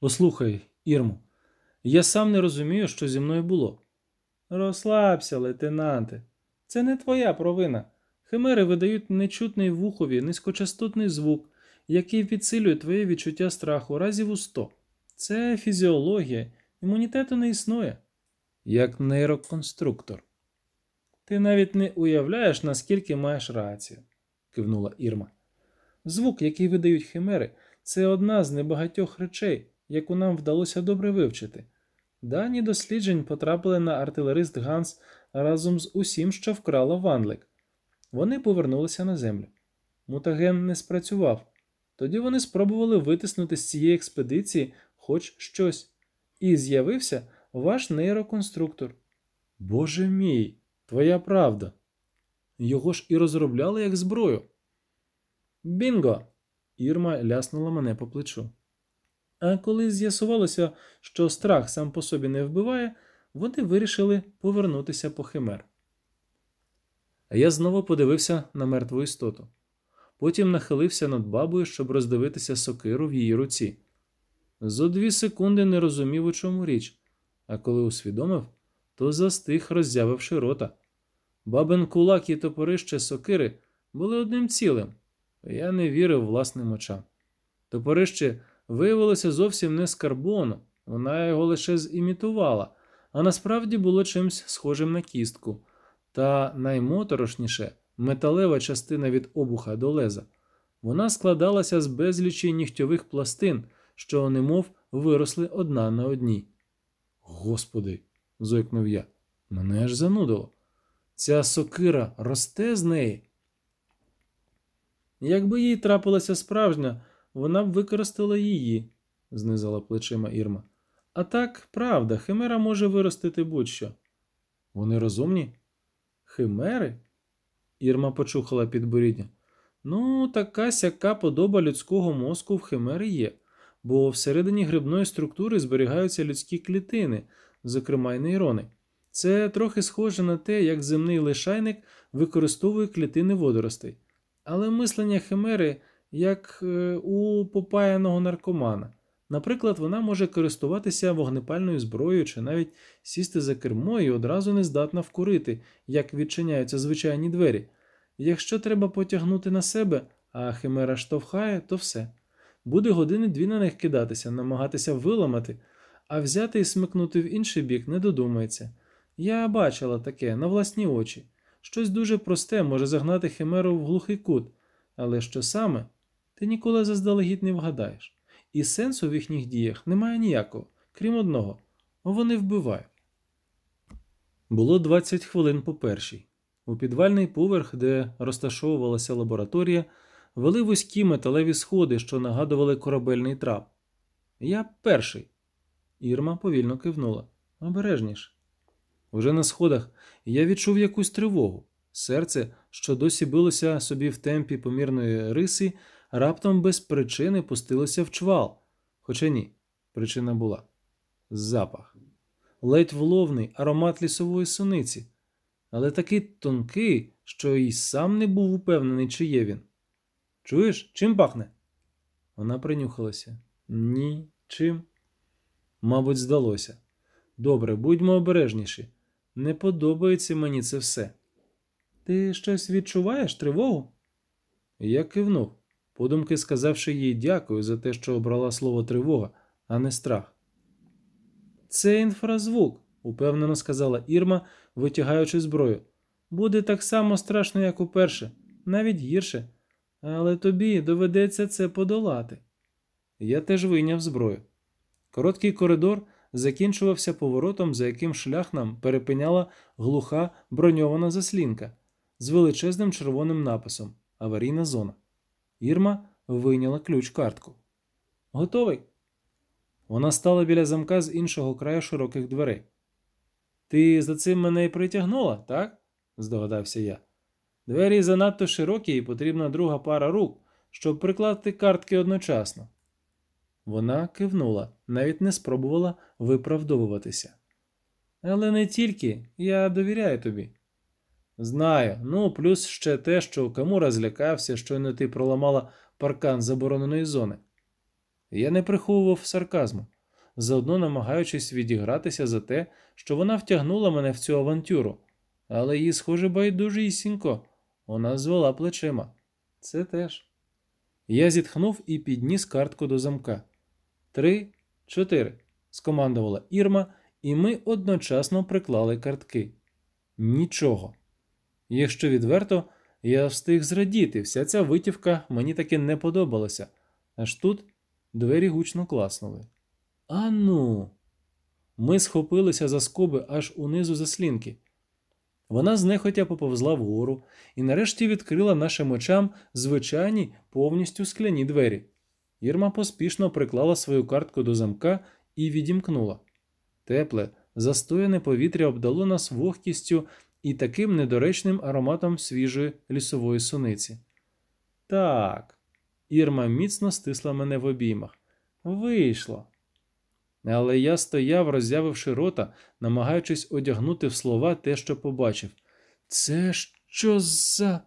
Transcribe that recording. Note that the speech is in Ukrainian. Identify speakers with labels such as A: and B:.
A: Послухай, Ірму, я сам не розумію, що зі мною було. Розслабся, лейтенанте. Це не твоя провина. Химери видають нечутний вухові низькочастотний звук, який підсилює твоє відчуття страху разів у сто. Це фізіологія, імунітету не існує. Як нейроконструктор. Ти навіть не уявляєш, наскільки маєш рацію, кивнула Ірма. Звук, який видають химери, це одна з небагатьох речей, яку нам вдалося добре вивчити. Дані досліджень потрапили на артилерист Ганс разом з усім, що вкрало Ванлик. Вони повернулися на землю. Мутаген не спрацював. Тоді вони спробували витиснути з цієї експедиції хоч щось. І з'явився ваш нейроконструктор. Боже мій, твоя правда. Його ж і розробляли як зброю. Бінго! Ірма ляснула мене по плечу. А коли з'ясувалося, що страх сам по собі не вбиває, вони вирішили повернутися по химер. Я знову подивився на мертву істоту. Потім нахилився над бабою, щоб роздивитися сокиру в її руці. Зо дві секунди не розумів, у чому річ, а коли усвідомив, то застиг, роззявивши рота. Бабин кулак і топорище сокири були одним цілим. Я не вірив власним очам. Топорище виявилося зовсім не з карбону, вона його лише зімітувала, а насправді було чимсь схожим на кістку, та наймоторошніше металева частина від обуха до леза. Вона складалася з безлічі нігтьових пластин, що немов виросли одна на одній. Господи, зойкнув я, мене аж занудило. Ця сокира росте з неї. Якби їй трапилася справжня, вона б використала її, знизала плечима Ірма. А так, правда, химера може виростити будь-що. Вони розумні? Химери? Ірма почухала підборіддя. Ну, така сяка подоба людського мозку в химери є, бо всередині грибної структури зберігаються людські клітини, зокрема й нейрони. Це трохи схоже на те, як земний лишайник використовує клітини водоростей. Але мислення химери як е, у попаяного наркомана. Наприклад, вона може користуватися вогнепальною зброєю чи навіть сісти за кермо і одразу не здатна вкурити, як відчиняються звичайні двері. Якщо треба потягнути на себе, а химера штовхає, то все. Буде години дві на них кидатися, намагатися виламати, а взяти і смикнути в інший бік не додумається. Я бачила таке на власні очі. Щось дуже просте може загнати химеру в глухий кут, але що саме, ти ніколи заздалегідь не вгадаєш. І сенсу в їхніх діях немає ніякого, крім одного вони вбивають. Було 20 хвилин по першій. У підвальний поверх, де розташовувалася лабораторія, вели вузькі металеві сходи, що нагадували корабельний трап. Я перший. Ірма повільно кивнула. Обережніше. Уже на сходах я відчув якусь тривогу. Серце, що досі билося собі в темпі помірної риси, раптом без причини пустилося в чвал. Хоча ні, причина була запах. Ледь вловний аромат лісової суниці, але такий тонкий, що й сам не був упевнений, чи є він. Чуєш, чим пахне? Вона принюхалася. Ні, чим? Мабуть, здалося. Добре, будьмо обережніші. Не подобається мені це все. Ти щось відчуваєш тривогу? Я кивнув, подумки сказавши їй дякую за те, що обрала слово тривога, а не страх. Це інфразвук, упевнено сказала Ірма, витягаючи зброю. Буде так само страшно, як уперше, навіть гірше, але тобі доведеться це подолати. Я теж вийняв зброю. Короткий коридор закінчувався поворотом, за яким шлях нам перепиняла глуха броньована заслінка з величезним червоним написом Аварійна зона. Ірма вийняла ключ картку. Готовий? Вона стала біля замка з іншого краю широких дверей. Ти за цим мене й притягнула, так? здогадався я. Двері занадто широкі і потрібна друга пара рук, щоб прикласти картки одночасно. Вона кивнула, навіть не спробувала виправдовуватися. Але не тільки я довіряю тобі. Знаю, ну плюс ще те, що Камура злякався, щойно ти проламала паркан забороненої зони. Я не приховував сарказму, заодно намагаючись відігратися за те, що вона втягнула мене в цю авантюру, але їй, схоже, байдужісінько. Вона звела плечима. Це теж. Я зітхнув і підніс картку до замка. Три, чотири. скомандувала Ірма, і ми одночасно приклали картки. Нічого. Якщо відверто, я встиг зрадіти, вся ця витівка мені таки не подобалася. Аж тут двері гучно класнули. Ану. Ми схопилися за скоби аж унизу заслінки. Вона знехотя поповзла вгору і нарешті відкрила нашим очам звичайні повністю скляні двері. Ірма поспішно приклала свою картку до замка і відімкнула. Тепле, застояне повітря обдало нас вогкістю і таким недоречним ароматом свіжої лісової суниці. Так, Ірма міцно стисла мене в обіймах. Вийшло. Але я стояв, роззявивши рота, намагаючись одягнути в слова те, що побачив. Це що за.